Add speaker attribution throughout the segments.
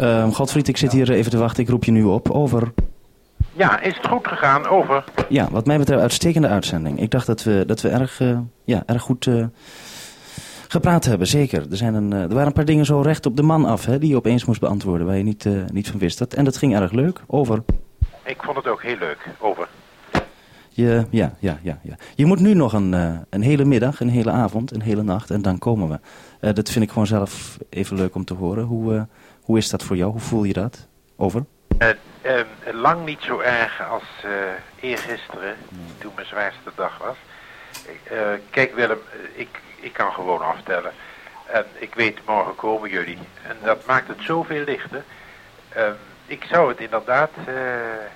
Speaker 1: Ehm, Godfried, ik zit hier even te wachten. Ik roep je nu op. Over.
Speaker 2: Ja, is het goed gegaan? Over.
Speaker 1: Ja, wat mij betreft uitstekende uitzending. Ik dacht dat we, dat we erg, eh, ja, erg goed eh, gepraat hebben, zeker. Er, zijn een, eh, er waren een paar dingen zo recht op de man af, hè, die je opeens moest beantwoorden, waar je niet, niet van wist. Dat, en dat ging erg leuk. Over.
Speaker 2: Ik vond het ook heel leuk. Over.
Speaker 1: Je, ja, ja, ja, ja. Je moet nu nog een, eh, een hele middag, een hele avond, een hele nacht en dan komen we. Eh, dat vind ik gewoon zelf even leuk om te horen. Hoe, eh, hoe is dat voor jou? Hoe voel je dat? Over.
Speaker 2: Eh, ehm, lang niet zo erg als eergisteren, toen mijn zwaarste dag was. Kijk Willem, ik, ik kan gewoon aftellen. En ik weet, morgen komen jullie. En dat maakt het zoveel lichter. Ehm, ik zou het inderdaad...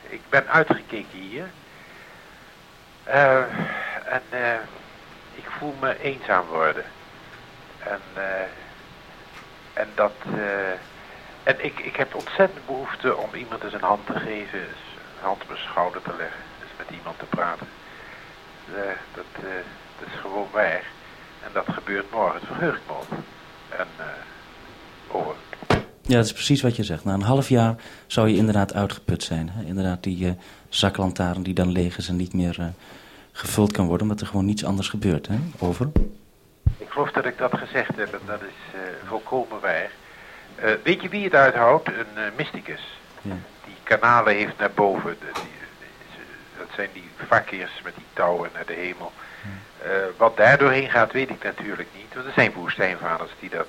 Speaker 2: ik ben uitgekeken hier. Eh, en eh, ik voel me eenzaam worden. En, eh, en dat... en ik, ik heb ontzettend behoefte om iemand eens een hand te geven, een hand op mijn schouder te leggen, eens met iemand te praten. Dat, dat is gewoon waar. En dat gebeurt morgen, het verheug ik me op. En, eh.
Speaker 1: Ja, dat is precies wat je zegt. Na een half jaar zou je inderdaad uitgeput zijn. Hè? Inderdaad, die eh zaklantaarn die dan leeg is en niet meer eh, gevuld kan worden, omdat er gewoon niets anders gebeurt. Hè? Over.
Speaker 2: Ik geloof dat ik dat gezegd heb en dat is eh, volkomen waar. Weet je wie het uithoudt? Een mysticus.
Speaker 1: Ja.
Speaker 2: Die kanalen heeft naar boven. De- die- dat zijn die vakkeers met die touwen naar de hemel. Wat daar doorheen gaat, weet ik natuurlijk niet. Want er zijn woestijnvaders die dat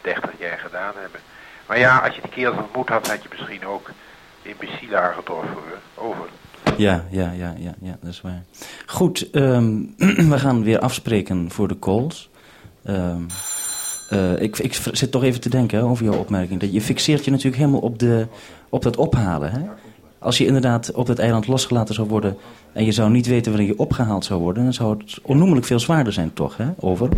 Speaker 2: 30 jaar gedaan hebben. Maar ja, als je die kerels ontmoet had, had je misschien ook imbecielen aangetroffen. Over.
Speaker 1: Ja, ja, ja, ja, ja, dat is waar. Goed, ehm, we gaan weer afspreken voor de calls. Ehm, eh, ik, ik zit toch even te denken hè, over jouw opmerking. Dat je fixeert je natuurlijk helemaal op, de, op dat ophalen. Hè? Als je inderdaad op dat eiland losgelaten zou worden... en je zou niet weten wanneer je opgehaald zou worden... dan zou het onnoemelijk veel zwaarder zijn, toch? Hè? Over.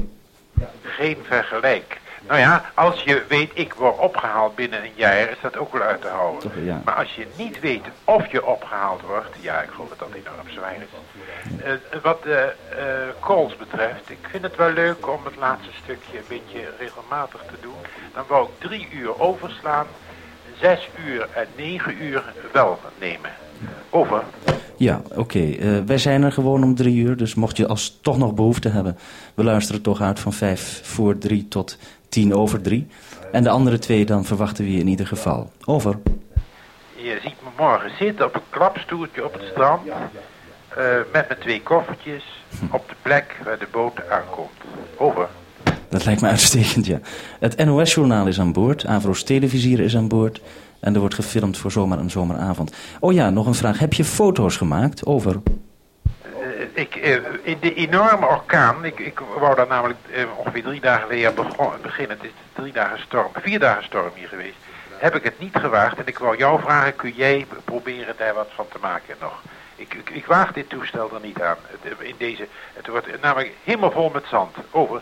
Speaker 2: Geen vergelijk. Nou ja, als je weet, ik word opgehaald binnen een jaar, is dat ook wel uit te houden.
Speaker 1: Toch, ja.
Speaker 2: Maar als je niet weet of je opgehaald wordt, ja, ik geloof dat dat enorm zwaar is. Eh, wat de eh, calls betreft, ik vind het wel leuk om het laatste stukje een beetje regelmatig te doen. Dan wou ik drie uur overslaan, zes uur en negen uur wel nemen. Over.
Speaker 1: Ja, oké. Eh, wij zijn er gewoon om drie uur. Dus mocht je als toch nog behoefte hebben... we luisteren toch uit van vijf voor drie tot tien over drie. En de andere twee dan verwachten we je in ieder geval. Over.
Speaker 2: Je ziet me morgen zitten op een klapstoeltje op het strand. eh, met mijn twee koffertjes op de plek waar de boot aankomt. Over.
Speaker 1: Dat lijkt me uitstekend, ja. Het NOS-journaal is aan boord. Avro's televisier is aan boord. En er wordt gefilmd voor zomaar een zomeravond. Oh ja, nog een vraag. Heb je foto's gemaakt? Over.
Speaker 2: Eh, ik, eh, in de enorme orkaan, ik, ik wou daar namelijk eh, ongeveer drie dagen geleden beginnen. Het is drie dagen storm, vier dagen storm hier geweest. Heb ik het niet gewaagd en ik wou jou vragen, kun jij proberen daar wat van te maken nog? Ik, ik, ik waag dit toestel er niet aan. Het, in deze, het wordt namelijk helemaal vol met zand. Over.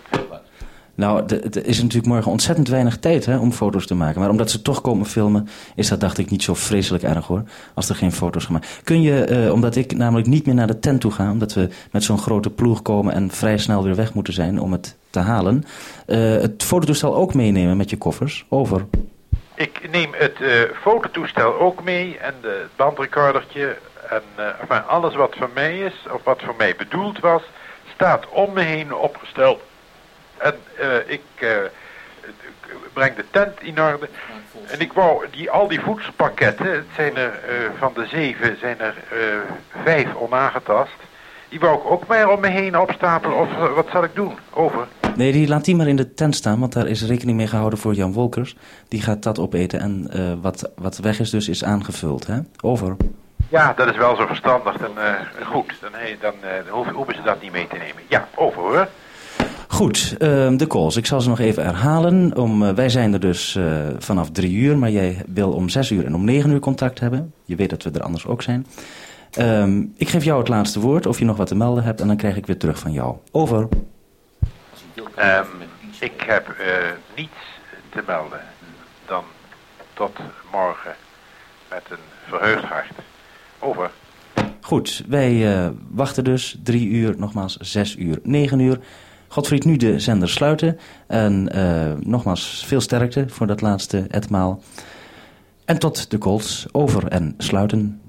Speaker 1: Nou, er is natuurlijk morgen ontzettend weinig tijd hè, om foto's te maken. Maar omdat ze toch komen filmen, is dat dacht ik niet zo vreselijk erg hoor. Als er geen foto's gemaakt Kun je, eh, omdat ik namelijk niet meer naar de tent toe ga, omdat we met zo'n grote ploeg komen en vrij snel weer weg moeten zijn om het te halen, eh, het fototoestel ook meenemen met je koffers? Over.
Speaker 2: Ik neem het eh, fototoestel ook mee en het bandrecordertje en enfin, alles wat van mij is, of wat voor mij bedoeld was, staat om me heen opgesteld. En eh, ik eh, breng de tent in orde. En ik wou die, al die voedselpakketten, het zijn er eh, van de zeven, zijn er vijf onaangetast. Die wou ik ook maar om me heen opstapelen, of wat zal ik doen? Over.
Speaker 1: Nee, die laat die maar in de tent staan, want daar is rekening mee gehouden voor Jan Wolkers. Die gaat dat opeten en wat, wat weg is dus is aangevuld. Hè? Over.
Speaker 2: Ja, dat is wel zo verstandig. Dan, eh, goed, dan, hey, dan hoeven ze dat niet mee te nemen. Ja, over hoor.
Speaker 1: Goed, ehm, de calls. Ik zal ze nog even herhalen. Om, eh, wij zijn er dus eh, vanaf drie uur, maar jij wil om zes uur en om negen uur contact hebben. Je weet dat we er anders ook zijn. Ehm, ik geef jou het laatste woord, of je nog wat te melden hebt, en dan krijg ik weer terug van jou. Over.
Speaker 2: Ehm, ik heb eh, niets te melden dan tot morgen met een verheugd hart. Over.
Speaker 1: Goed, wij wachten dus drie uur, nogmaals zes uur, negen uur. Godfried, nu de zender sluiten. En eh, nogmaals, veel sterkte voor dat laatste etmaal. En tot de calls over en sluiten.